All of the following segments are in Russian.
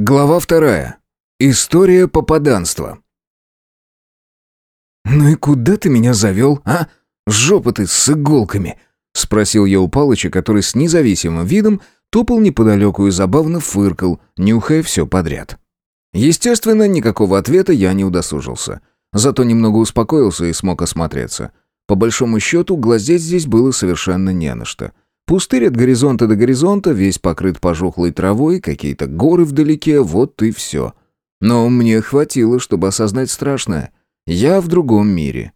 Глава вторая. История попаданства. «Ну и куда ты меня завел, а? Жопа ты с иголками!» — спросил я у Палыча, который с независимым видом топал неподалеку и забавно фыркал, нюхая все подряд. Естественно, никакого ответа я не удосужился. Зато немного успокоился и смог осмотреться. По большому счету, глазеть здесь было совершенно не на что — Пустырь от горизонта до горизонта, весь покрыт пожухлой травой, какие-то горы вдалеке, вот и все. Но мне хватило, чтобы осознать страшное. Я в другом мире.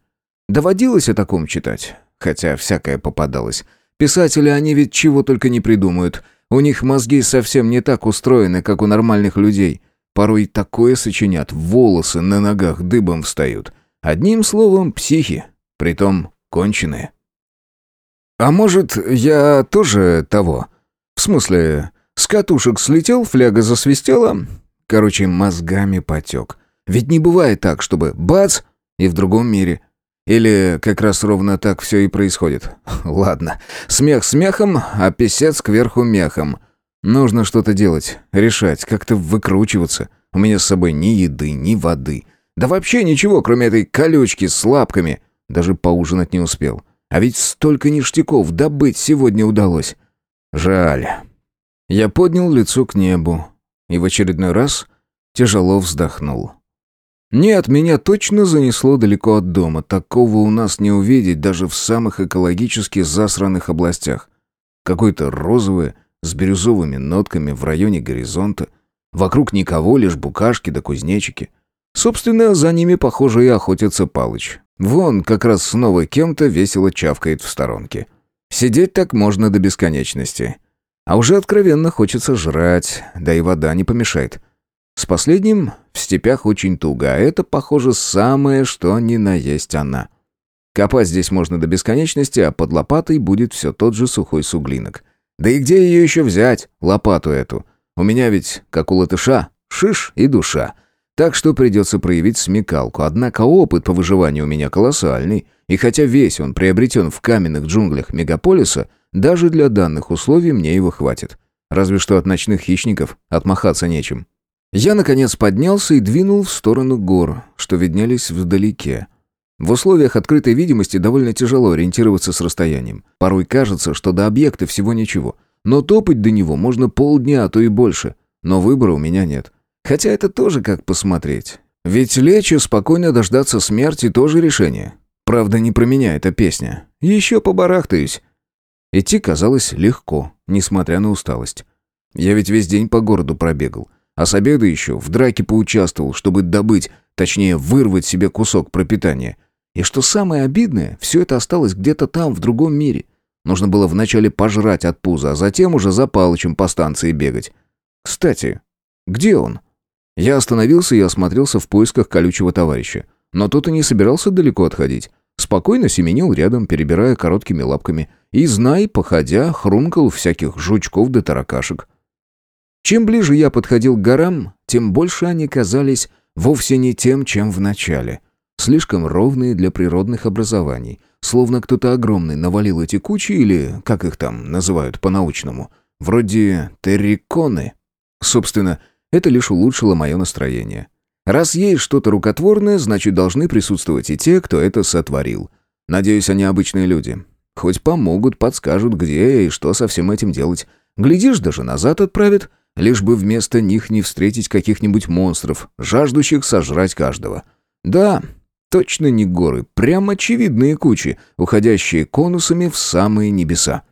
Доводилось о таком читать, хотя всякое попадалось. Писатели, они ведь чего только не придумают. У них мозги совсем не так устроены, как у нормальных людей. Порой такое сочинят, волосы на ногах дыбом встают. Одним словом, психи, притом конченые. «А может, я тоже того? В смысле, с катушек слетел, фляга засвистела? Короче, мозгами потек. Ведь не бывает так, чтобы бац и в другом мире. Или как раз ровно так все и происходит. Ладно, смех смехом, а писец кверху мехом. Нужно что-то делать, решать, как-то выкручиваться. У меня с собой ни еды, ни воды. Да вообще ничего, кроме этой колючки с лапками. Даже поужинать не успел. А ведь столько ништяков добыть сегодня удалось. Жаль. Я поднял лицо к небу и в очередной раз тяжело вздохнул. Нет, меня точно занесло далеко от дома. Такого у нас не увидеть даже в самых экологически засранных областях. Какое-то розовое, с бирюзовыми нотками в районе горизонта. Вокруг никого, лишь букашки да кузнечики. Собственно, за ними, похоже, и охотится Палыч. Вон, как раз снова кем-то весело чавкает в сторонке. Сидеть так можно до бесконечности. А уже откровенно хочется жрать, да и вода не помешает. С последним в степях очень туго, а это, похоже, самое, что ни на есть она. Копать здесь можно до бесконечности, а под лопатой будет все тот же сухой суглинок. Да и где ее еще взять, лопату эту? У меня ведь, как у латыша, шиш и душа. Так что придется проявить смекалку. Однако опыт по выживанию у меня колоссальный, и хотя весь он приобретен в каменных джунглях мегаполиса, даже для данных условий мне его хватит. Разве что от ночных хищников отмахаться нечем. Я, наконец, поднялся и двинул в сторону гор, что виднелись вдалеке. В условиях открытой видимости довольно тяжело ориентироваться с расстоянием. Порой кажется, что до объекта всего ничего. Но топать до него можно полдня, а то и больше. Но выбора у меня нет. Хотя это тоже как посмотреть. Ведь лечь и спокойно дождаться смерти тоже решение. Правда, не про меня эта песня. Еще побарахтаюсь. Идти казалось легко, несмотря на усталость. Я ведь весь день по городу пробегал. А с обеда еще в драке поучаствовал, чтобы добыть, точнее вырвать себе кусок пропитания. И что самое обидное, все это осталось где-то там, в другом мире. Нужно было вначале пожрать от пуза, а затем уже за Палычем по станции бегать. Кстати, где он? Я остановился и осмотрелся в поисках колючего товарища. Но тот и не собирался далеко отходить. Спокойно семенил рядом, перебирая короткими лапками. И, знай, походя, хрумкал всяких жучков да таракашек. Чем ближе я подходил к горам, тем больше они казались вовсе не тем, чем в начале. Слишком ровные для природных образований. Словно кто-то огромный навалил эти кучи или, как их там называют по-научному, вроде терриконы. Собственно, это лишь улучшило мое настроение. Раз есть что-то рукотворное, значит, должны присутствовать и те, кто это сотворил. Надеюсь, они обычные люди. Хоть помогут, подскажут, где и что со всем этим делать. Глядишь, даже назад отправят, лишь бы вместо них не встретить каких-нибудь монстров, жаждущих сожрать каждого. Да, точно не горы, прям очевидные кучи, уходящие конусами в самые небеса.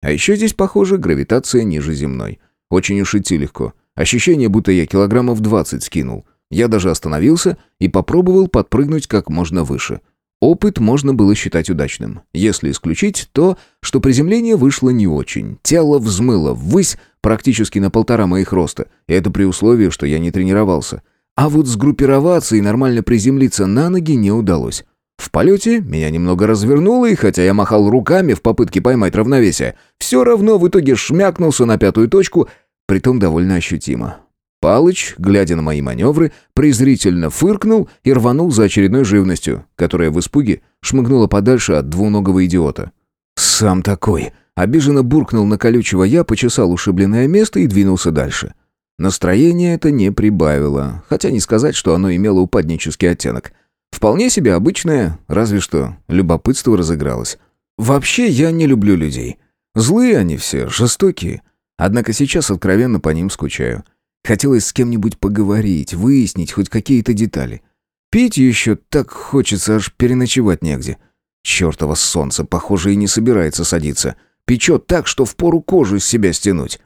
А еще здесь, похоже, гравитация ниже земной. Очень уж идти легко. Ощущение, будто я килограммов 20 скинул. Я даже остановился и попробовал подпрыгнуть как можно выше. Опыт можно было считать удачным. Если исключить то, что приземление вышло не очень. Тело взмыло ввысь практически на полтора моих роста. И это при условии, что я не тренировался. А вот сгруппироваться и нормально приземлиться на ноги не удалось. В полете меня немного развернуло, и хотя я махал руками в попытке поймать равновесие, все равно в итоге шмякнулся на пятую точку – притом довольно ощутимо. Палыч, глядя на мои маневры, презрительно фыркнул и рванул за очередной живностью, которая в испуге шмыгнула подальше от двуногого идиота. «Сам такой!» Обиженно буркнул на колючего я, почесал ушибленное место и двинулся дальше. Настроение это не прибавило, хотя не сказать, что оно имело упаднический оттенок. Вполне себе обычное, разве что любопытство разыгралось. Вообще я не люблю людей. Злые они все, жестокие. Однако сейчас откровенно по ним скучаю. Хотелось с кем-нибудь поговорить, выяснить хоть какие-то детали. Пить еще так хочется, аж переночевать негде. Чертово солнце, похоже, и не собирается садиться. Печет так, что впору кожу из себя стянуть.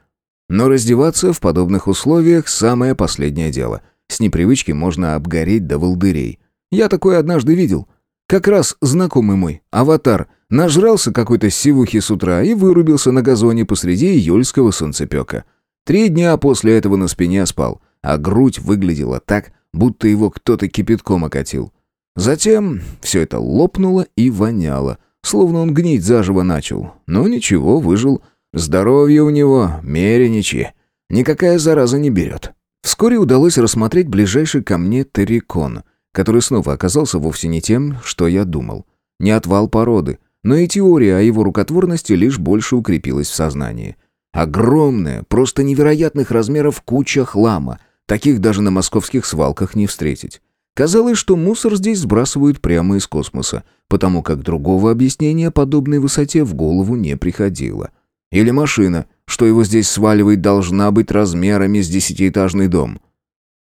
Но раздеваться в подобных условиях – самое последнее дело. С непривычки можно обгореть до волдырей. Я такое однажды видел. Как раз знакомый мой, аватар, нажрался какой-то сивухи с утра и вырубился на газоне посреди июльского солнцепека. Три дня после этого на спине спал, а грудь выглядела так, будто его кто-то кипятком окатил. Затем все это лопнуло и воняло, словно он гнить заживо начал. Но ничего, выжил. Здоровье у него мереничье. Никакая зараза не берет. Вскоре удалось рассмотреть ближайший ко мне террикон, который снова оказался вовсе не тем, что я думал. Не отвал породы, но и теория о его рукотворности лишь больше укрепилась в сознании. Огромная, просто невероятных размеров куча хлама. Таких даже на московских свалках не встретить. Казалось, что мусор здесь сбрасывают прямо из космоса, потому как другого объяснения подобной высоте в голову не приходило. Или машина, что его здесь сваливает, должна быть размерами с десятиэтажный дом.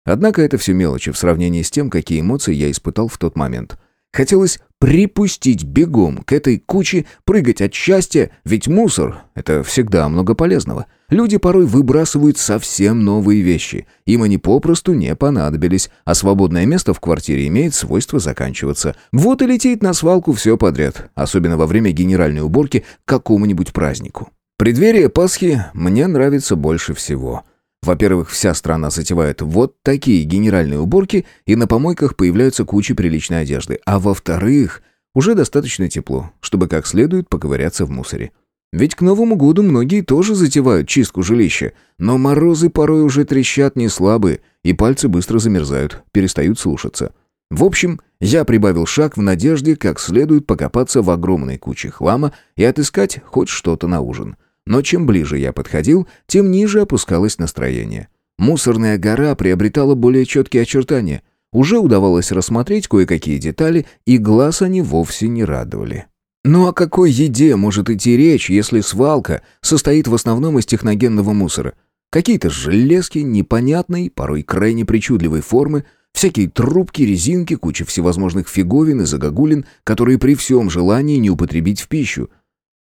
Однако это все мелочи в сравнении с тем, какие эмоции я испытал в тот момент. Хотелось припустить бегом к этой куче, прыгать от счастья, ведь мусор — это всегда много полезного. Люди порой выбрасывают совсем новые вещи. Им они попросту не понадобились, а свободное место в квартире имеет свойство заканчиваться. Вот и летит на свалку все подряд, особенно во время генеральной уборки к какому-нибудь празднику. Преддверие Пасхи мне нравится больше всего — во-первых, вся страна затевает вот такие генеральные уборки, и на помойках появляются кучи приличной одежды. А во-вторых, уже достаточно тепло, чтобы как следует поковыряться в мусоре. Ведь к Новому году многие тоже затевают чистку жилища, но морозы порой уже трещат не слабые, и пальцы быстро замерзают, перестают слушаться. В общем, я прибавил шаг в надежде как следует покопаться в огромной куче хлама и отыскать хоть что-то на ужин. Но чем ближе я подходил, тем ниже опускалось настроение. Мусорная гора приобретала более четкие очертания. Уже удавалось рассмотреть кое-какие детали, и глаз они вовсе не радовали. Ну о какой еде может идти речь, если свалка состоит в основном из техногенного мусора? Какие-то железки непонятной, порой крайне причудливой формы, всякие трубки, резинки, куча всевозможных фиговин и загогулин, которые при всем желании не употребить в пищу.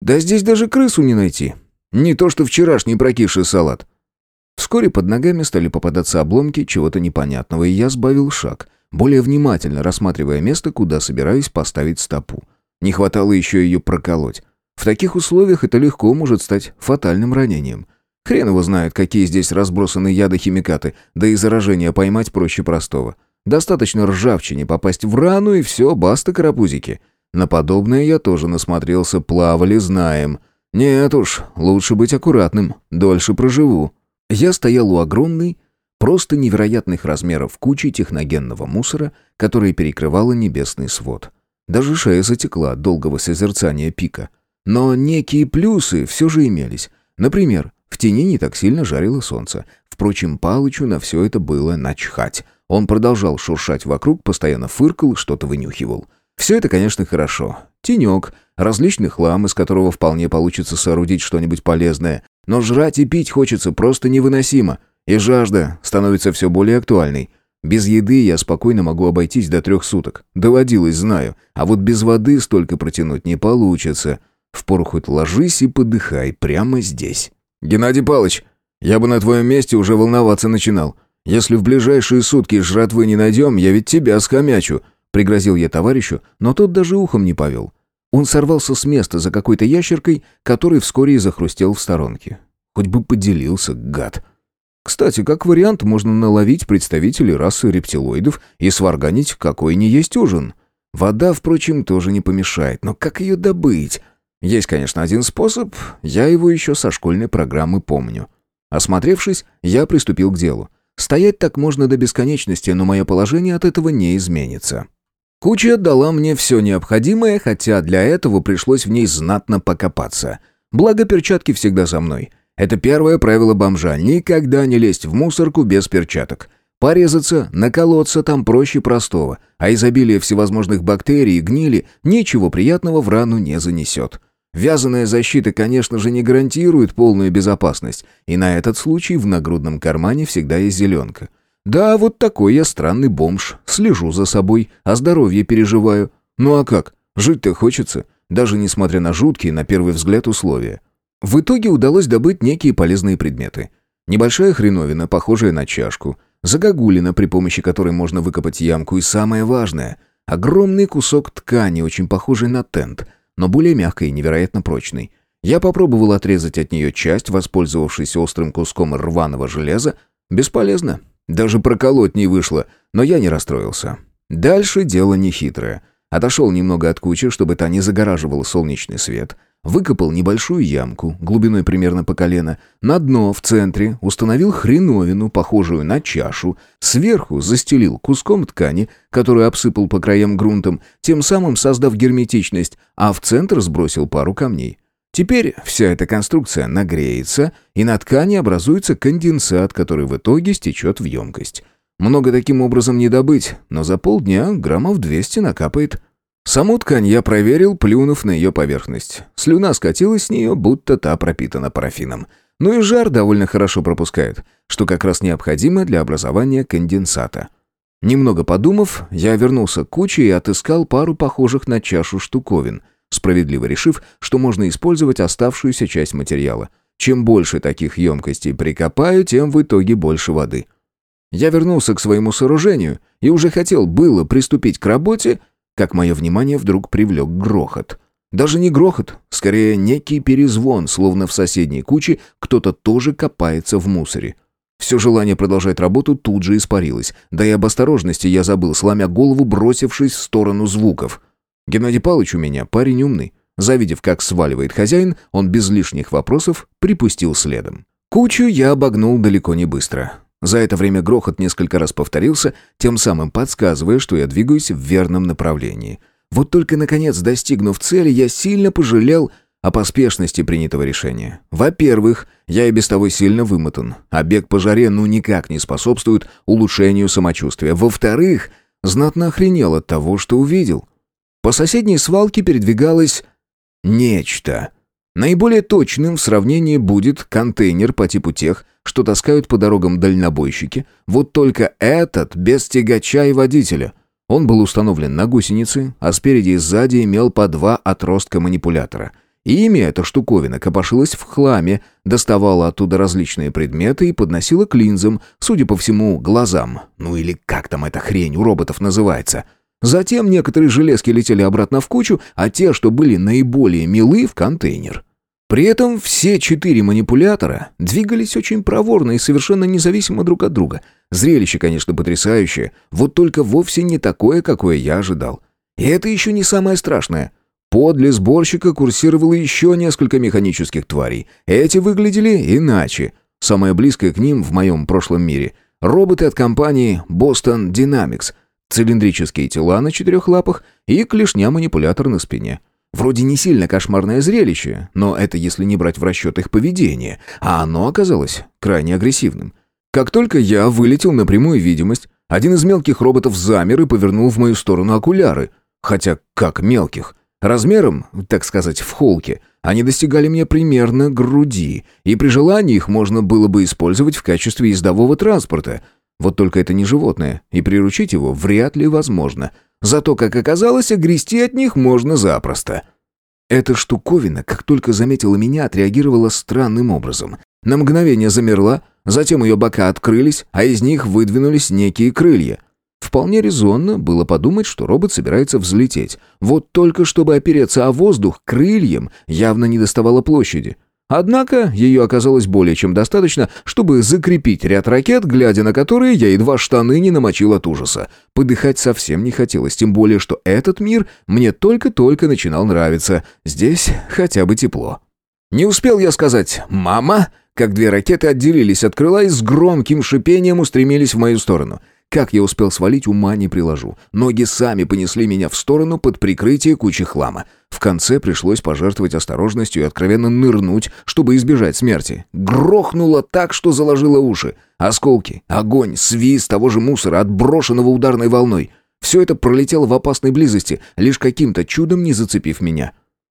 Да здесь даже крысу не найти. Не то что вчерашний прокисший салат. Вскоре под ногами стали попадаться обломки чего-то непонятного, и я сбавил шаг, более внимательно рассматривая место, куда собираюсь поставить стопу. Не хватало еще ее проколоть. В таких условиях это легко может стать фатальным ранением. Хрен его знает, какие здесь разбросаны яды-химикаты, да и заражение поймать проще простого. Достаточно ржавчине попасть в рану, и все, баста карапузики. На подобное я тоже насмотрелся, плавали, знаем — «Нет уж, лучше быть аккуратным, дольше проживу». Я стоял у огромной, просто невероятных размеров кучи техногенного мусора, которая перекрывала небесный свод. Даже шея затекла от долгого созерцания пика. Но некие плюсы все же имелись. Например, в тени не так сильно жарило солнце. Впрочем, Палычу на все это было начхать. Он продолжал шуршать вокруг, постоянно фыркал, что-то вынюхивал. Все это, конечно, хорошо. Тенек, различный хлам, из которого вполне получится соорудить что-нибудь полезное. Но жрать и пить хочется просто невыносимо. И жажда становится все более актуальной. Без еды я спокойно могу обойтись до трех суток. Доводилось, знаю. А вот без воды столько протянуть не получится. Впору хоть ложись и подыхай прямо здесь. «Геннадий Палыч, я бы на твоем месте уже волноваться начинал. Если в ближайшие сутки жратвы не найдем, я ведь тебя скомячу», — пригрозил я товарищу, но тот даже ухом не повел. Он сорвался с места за какой-то ящеркой, который вскоре и захрустел в сторонке. Хоть бы поделился, гад. Кстати, как вариант, можно наловить представителей расы рептилоидов и сварганить какой не есть ужин. Вода, впрочем, тоже не помешает, но как ее добыть? Есть, конечно, один способ, я его еще со школьной программы помню. Осмотревшись, я приступил к делу. Стоять так можно до бесконечности, но мое положение от этого не изменится. Куча отдала мне все необходимое, хотя для этого пришлось в ней знатно покопаться. Благо перчатки всегда со мной. Это первое правило бомжа – никогда не лезть в мусорку без перчаток. Порезаться, наколоться там проще простого, а изобилие всевозможных бактерий и гнили ничего приятного в рану не занесет. Вязаная защита, конечно же, не гарантирует полную безопасность, и на этот случай в нагрудном кармане всегда есть зеленка. Да, вот такой я странный бомж, слежу за собой, о здоровье переживаю. Ну а как, жить-то хочется, даже несмотря на жуткие, на первый взгляд, условия. В итоге удалось добыть некие полезные предметы. Небольшая хреновина, похожая на чашку, загогулина, при помощи которой можно выкопать ямку, и самое важное — огромный кусок ткани, очень похожий на тент, но более мягкой и невероятно прочный. Я попробовал отрезать от нее часть, воспользовавшись острым куском рваного железа. Бесполезно. Даже проколоть не вышло, но я не расстроился. Дальше дело нехитрое. Отошел немного от кучи, чтобы та не загораживала солнечный свет. Выкопал небольшую ямку, глубиной примерно по колено. На дно, в центре, установил хреновину, похожую на чашу. Сверху застелил куском ткани, которую обсыпал по краям грунтом, тем самым создав герметичность, а в центр сбросил пару камней. Теперь вся эта конструкция нагреется, и на ткани образуется конденсат, который в итоге стечет в емкость. Много таким образом не добыть, но за полдня граммов 200 накапает. Саму ткань я проверил, плюнув на ее поверхность. Слюна скатилась с нее, будто та пропитана парафином. Ну и жар довольно хорошо пропускает, что как раз необходимо для образования конденсата. Немного подумав, я вернулся к куче и отыскал пару похожих на чашу штуковин, справедливо решив, что можно использовать оставшуюся часть материала. Чем больше таких емкостей прикопаю, тем в итоге больше воды. Я вернулся к своему сооружению и уже хотел было приступить к работе, как мое внимание вдруг привлек грохот. Даже не грохот, скорее некий перезвон, словно в соседней куче кто-то тоже копается в мусоре. Все желание продолжать работу тут же испарилось, да и об осторожности я забыл, сломя голову, бросившись в сторону звуков. Геннадий Павлович у меня парень умный. Завидев, как сваливает хозяин, он без лишних вопросов припустил следом. Кучу я обогнул далеко не быстро. За это время грохот несколько раз повторился, тем самым подсказывая, что я двигаюсь в верном направлении. Вот только, наконец, достигнув цели, я сильно пожалел о поспешности принятого решения. Во-первых, я и без того сильно вымотан, а бег по жаре ну никак не способствует улучшению самочувствия. Во-вторых, знатно охренел от того, что увидел. По соседней свалке передвигалось нечто. Наиболее точным в сравнении будет контейнер по типу тех, что таскают по дорогам дальнобойщики, вот только этот без тягача и водителя. Он был установлен на гусенице, а спереди и сзади имел по два отростка манипулятора. Ими эта штуковина копошилась в хламе, доставала оттуда различные предметы и подносила к линзам, судя по всему, глазам. Ну или как там эта хрень у роботов называется. Затем некоторые железки летели обратно в кучу, а те, что были наиболее милы, в контейнер. При этом все четыре манипулятора двигались очень проворно и совершенно независимо друг от друга. Зрелище, конечно, потрясающее, вот только вовсе не такое, какое я ожидал. И это еще не самое страшное. Подле сборщика курсировало еще несколько механических тварей. Эти выглядели иначе. Самое близкое к ним в моем прошлом мире — роботы от компании Boston Dynamics, цилиндрические тела на четырех лапах и клешня-манипулятор на спине — Вроде не сильно кошмарное зрелище, но это если не брать в расчет их поведение, а оно оказалось крайне агрессивным. Как только я вылетел на прямую видимость, один из мелких роботов замер и повернул в мою сторону окуляры. Хотя как мелких? Размером, так сказать, в холке, они достигали мне примерно груди, и при желании их можно было бы использовать в качестве ездового транспорта. Вот только это не животное, и приручить его вряд ли возможно — Зато, как оказалось, огрести от них можно запросто. Эта штуковина, как только заметила меня, отреагировала странным образом. На мгновение замерла, затем ее бока открылись, а из них выдвинулись некие крылья. Вполне резонно было подумать, что робот собирается взлететь. Вот только чтобы опереться о воздух, крыльям явно не доставало площади. Однако ее оказалось более чем достаточно, чтобы закрепить ряд ракет, глядя на которые я едва штаны не намочил от ужаса. Подыхать совсем не хотелось, тем более, что этот мир мне только-только начинал нравиться. Здесь хотя бы тепло. Не успел я сказать «мама», как две ракеты отделились от крыла и с громким шипением устремились в мою сторону. Как я успел свалить, ума не приложу. Ноги сами понесли меня в сторону под прикрытие кучи хлама. В конце пришлось пожертвовать осторожностью и откровенно нырнуть, чтобы избежать смерти. Грохнуло так, что заложило уши. Осколки, огонь, свист того же мусора, отброшенного ударной волной. Все это пролетело в опасной близости, лишь каким-то чудом не зацепив меня.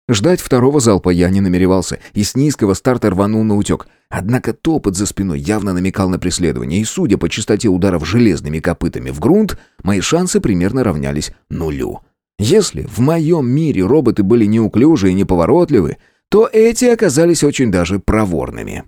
Ждать второго залпа я не намеревался, и с низкого старта рванул на утек. Однако топот за спиной явно намекал на преследование, и, судя по частоте ударов железными копытами в грунт, мои шансы примерно равнялись нулю. Если в моем мире роботы были неуклюжи и неповоротливы, то эти оказались очень даже проворными.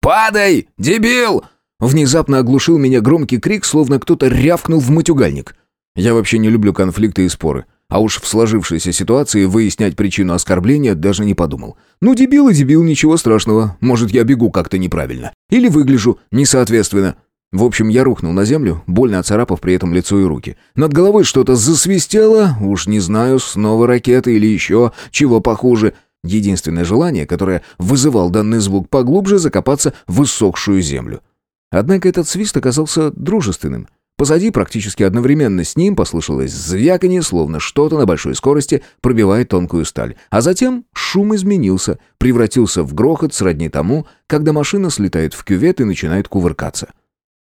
«Падай, дебил!» Внезапно оглушил меня громкий крик, словно кто-то рявкнул в матюгальник. Я вообще не люблю конфликты и споры. А уж в сложившейся ситуации выяснять причину оскорбления даже не подумал. Ну, дебил и дебил, ничего страшного. Может, я бегу как-то неправильно. Или выгляжу несоответственно. В общем, я рухнул на землю, больно оцарапав при этом лицо и руки. Над головой что-то засвистело, уж не знаю, снова ракета или еще чего похуже. Единственное желание, которое вызывал данный звук, поглубже закопаться в иссохшую землю. Однако этот свист оказался дружественным. Позади практически одновременно с ним послышалось звяканье, словно что-то на большой скорости пробивает тонкую сталь. А затем шум изменился, превратился в грохот сродни тому, когда машина слетает в кювет и начинает кувыркаться.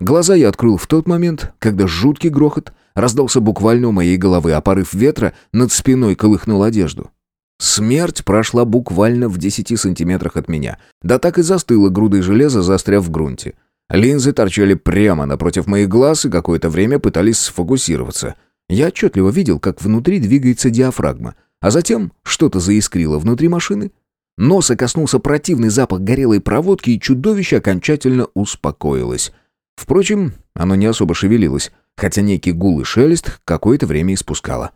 Глаза я открыл в тот момент, когда жуткий грохот раздался буквально у моей головы, а порыв ветра над спиной колыхнул одежду. Смерть прошла буквально в десяти сантиметрах от меня, да так и застыла грудой железа, застряв в грунте. Линзы торчали прямо напротив моих глаз и какое-то время пытались сфокусироваться. Я отчетливо видел, как внутри двигается диафрагма, а затем что-то заискрило внутри машины. Носа коснулся противный запах горелой проводки, и чудовище окончательно успокоилось. Впрочем, оно не особо шевелилось, хотя некий гул и шелест какое-то время испускало.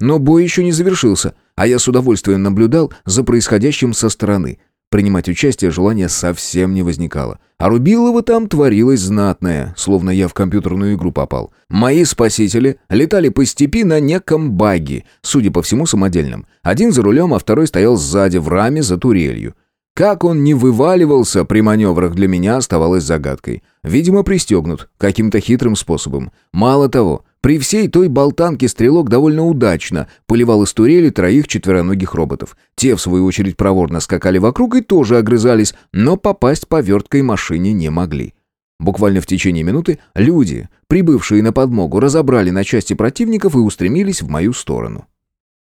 Но бой еще не завершился, а я с удовольствием наблюдал за происходящим со стороны. Принимать участие желания совсем не возникало. А Рубилова там творилось знатное, словно я в компьютерную игру попал. Мои спасители летали по степи на неком баги, судя по всему самодельном. Один за рулем, а второй стоял сзади в раме за турелью. Как он не вываливался при маневрах для меня оставалось загадкой. Видимо, пристегнут каким-то хитрым способом. Мало того, при всей той болтанке стрелок довольно удачно поливал из турели троих четвероногих роботов. Те, в свою очередь, проворно скакали вокруг и тоже огрызались, но попасть поверткой машине не могли. Буквально в течение минуты люди, прибывшие на подмогу, разобрали на части противников и устремились в мою сторону.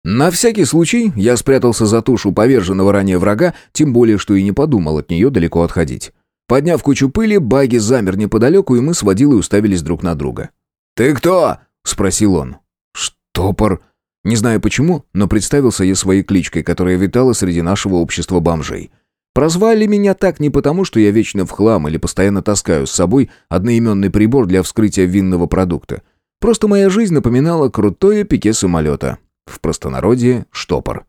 На всякий случай я спрятался за тушу поверженного ранее врага, тем более, что и не подумал от нее далеко отходить. Подняв кучу пыли, Баги замер неподалеку, и мы с водилой уставились друг на друга. «Ты кто?» — спросил он. «Штопор». Не знаю почему, но представился я своей кличкой, которая витала среди нашего общества бомжей. Прозвали меня так не потому, что я вечно в хлам или постоянно таскаю с собой одноименный прибор для вскрытия винного продукта. Просто моя жизнь напоминала крутое пике самолета. В простонародье — штопор.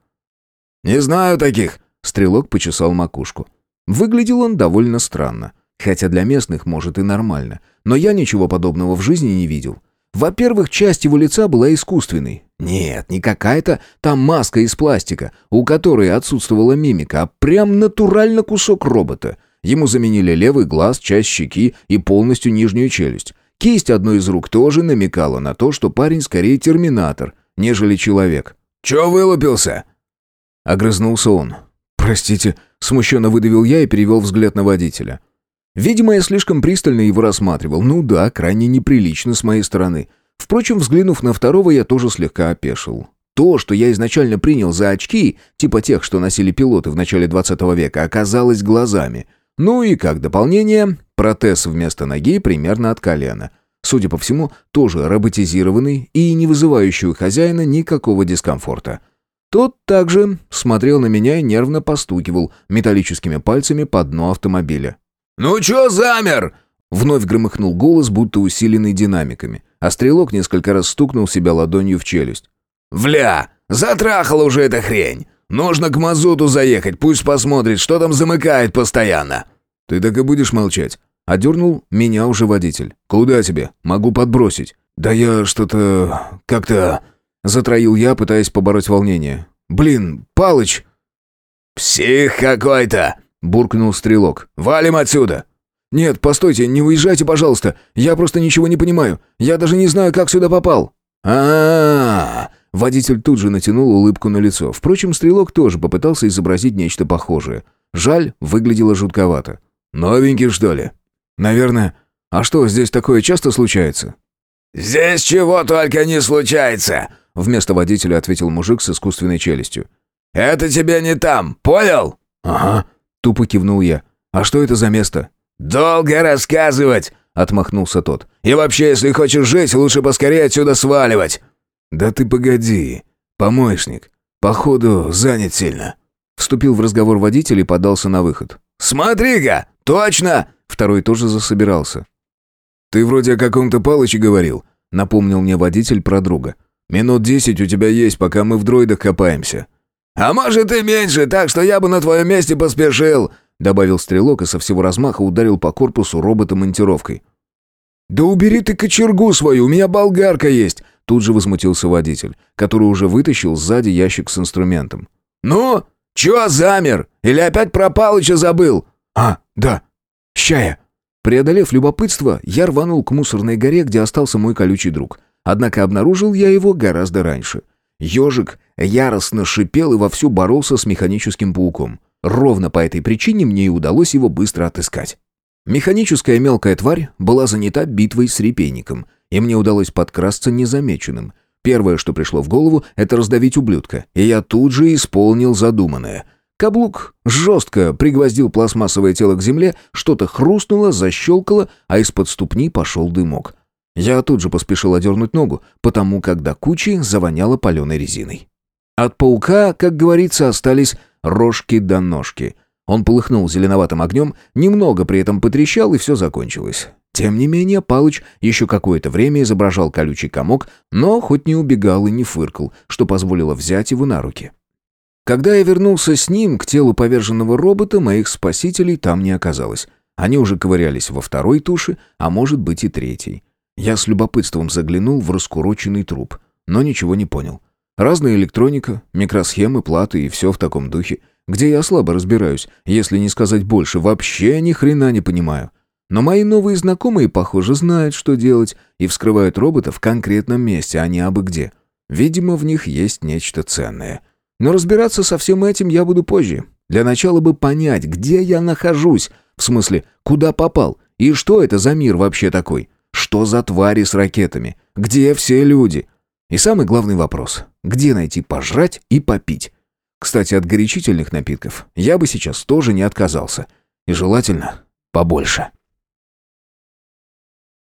«Не знаю таких», — стрелок почесал макушку. Выглядел он довольно странно. Хотя для местных, может, и нормально. Но я ничего подобного в жизни не видел. Во-первых, часть его лица была искусственной. Нет, не какая-то там маска из пластика, у которой отсутствовала мимика, а прям натурально кусок робота. Ему заменили левый глаз, часть щеки и полностью нижнюю челюсть. Кисть одной из рук тоже намекала на то, что парень скорее терминатор, нежели человек. «Чё вылупился?» Огрызнулся он. «Простите», — смущенно выдавил я и перевел взгляд на водителя. Видимо, я слишком пристально его рассматривал. Ну да, крайне неприлично с моей стороны. Впрочем, взглянув на второго, я тоже слегка опешил. То, что я изначально принял за очки, типа тех, что носили пилоты в начале 20 века, оказалось глазами. Ну и как дополнение, протез вместо ноги примерно от колена. Судя по всему, тоже роботизированный и не вызывающий у хозяина никакого дискомфорта. Тот также смотрел на меня и нервно постукивал металлическими пальцами по дну автомобиля. «Ну чё замер?» Вновь громыхнул голос, будто усиленный динамиками, а стрелок несколько раз стукнул себя ладонью в челюсть. «Вля! Затрахала уже эта хрень! Нужно к мазуту заехать, пусть посмотрит, что там замыкает постоянно!» «Ты так и будешь молчать?» Одернул меня уже водитель. «Куда тебе? Могу подбросить». «Да я что-то... как-то...» Затроил я, пытаясь побороть волнение. «Блин, Палыч!» «Псих какой-то!» Буркнул стрелок. «Валим отсюда!» Нет, постойте, не уезжайте, пожалуйста. Я просто ничего не понимаю. Я даже не знаю, как сюда попал». А-а-а! Водитель тут же натянул улыбку на лицо. Впрочем, стрелок тоже попытался изобразить нечто похожее. Жаль, выглядело жутковато. «Новенький, что ли?» «Наверное. А что, здесь такое часто случается?» «Здесь чего только не случается!» Вместо водителя ответил мужик с искусственной челюстью. «Это тебе не там, понял?» «Ага», — тупо кивнул я. «А что это за место?» «Долго рассказывать!» — отмахнулся тот. «И вообще, если хочешь жить, лучше поскорее отсюда сваливать!» «Да ты погоди, помощник. Походу, занят сильно». Вступил в разговор водитель и подался на выход. «Смотри-ка! Точно!» Второй тоже засобирался. «Ты вроде о каком-то Палыче говорил», — напомнил мне водитель про друга. «Минут десять у тебя есть, пока мы в дроидах копаемся». «А может и меньше, так что я бы на твоем месте поспешил», — добавил стрелок и со всего размаха ударил по корпусу робота-монтировкой. «Да убери ты кочергу свою, у меня болгарка есть!» Тут же возмутился водитель, который уже вытащил сзади ящик с инструментом. «Ну, чё замер? Или опять про Палыча забыл?» «А, да, щая!» Преодолев любопытство, я рванул к мусорной горе, где остался мой колючий друг. Однако обнаружил я его гораздо раньше. Ежик яростно шипел и вовсю боролся с механическим пауком. Ровно по этой причине мне и удалось его быстро отыскать. Механическая мелкая тварь была занята битвой с репейником, и мне удалось подкрасться незамеченным. Первое, что пришло в голову, это раздавить ублюдка, и я тут же исполнил задуманное. Каблук жестко пригвоздил пластмассовое тело к земле, что-то хрустнуло, защелкало, а из-под ступни пошел дымок. Я тут же поспешил одернуть ногу, потому как до кучи завоняло паленой резиной. От паука, как говорится, остались рожки до ножки. Он полыхнул зеленоватым огнем, немного при этом потрещал, и все закончилось. Тем не менее, Палыч еще какое-то время изображал колючий комок, но хоть не убегал и не фыркал, что позволило взять его на руки. Когда я вернулся с ним к телу поверженного робота, моих спасителей там не оказалось. Они уже ковырялись во второй туше, а может быть и третьей. Я с любопытством заглянул в раскуроченный труп, но ничего не понял. Разная электроника, микросхемы, платы и все в таком духе, где я слабо разбираюсь, если не сказать больше, вообще ни хрена не понимаю. Но мои новые знакомые, похоже, знают, что делать, и вскрывают робота в конкретном месте, а не абы где. Видимо, в них есть нечто ценное. Но разбираться со всем этим я буду позже. Для начала бы понять, где я нахожусь, в смысле, куда попал, и что это за мир вообще такой. Что за твари с ракетами? Где все люди? И самый главный вопрос. Где найти пожрать и попить? Кстати, от горячительных напитков я бы сейчас тоже не отказался. И желательно побольше.